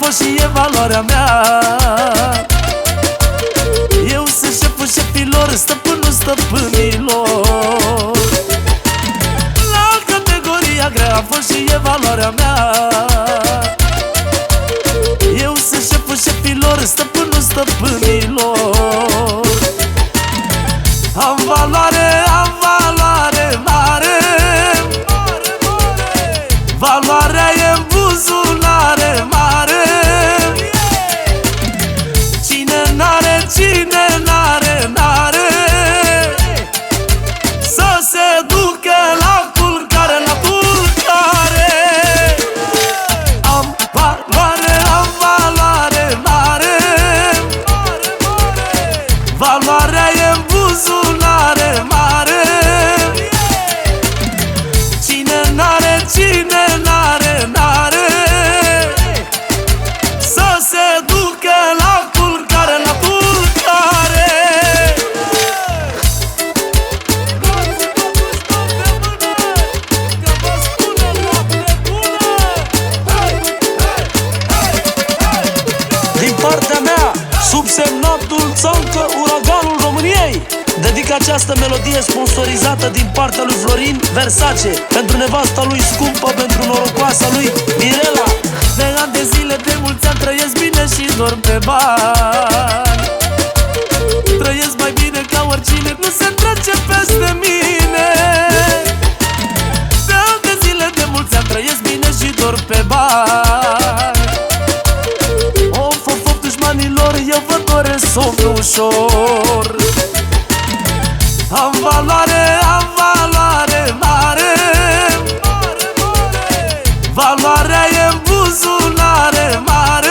fost și e valoarea mea. Eu sunt șeful șefilor, stăpânul stăpânilor. La categoria grea a fost și e valoarea mea. Eu sunt șeful șefilor, stăpânul stăpânilor cine n-are, n-are. Să se ducă la culcare, la culcare Am valoare, am valoare mare. Valoarea e în buzunare mare. Cine n-are, cine Dedic această melodie sponsorizată din partea lui Florin Versace. Pentru nevasta lui scumpă, pentru norocoasa lui Mirela. De ani de zile, de mulți ani trăiesc bine și dorm pe bani. Trăiesc mai bine ca oricine, nu se trece peste mine. De ani de zile, de mulți ani trăiesc bine și dorm pe bani. Of, of, of, dușmanilor, eu vă doresc somn ușor valoare, am valoare mare. Valoarea e în buzunare mare.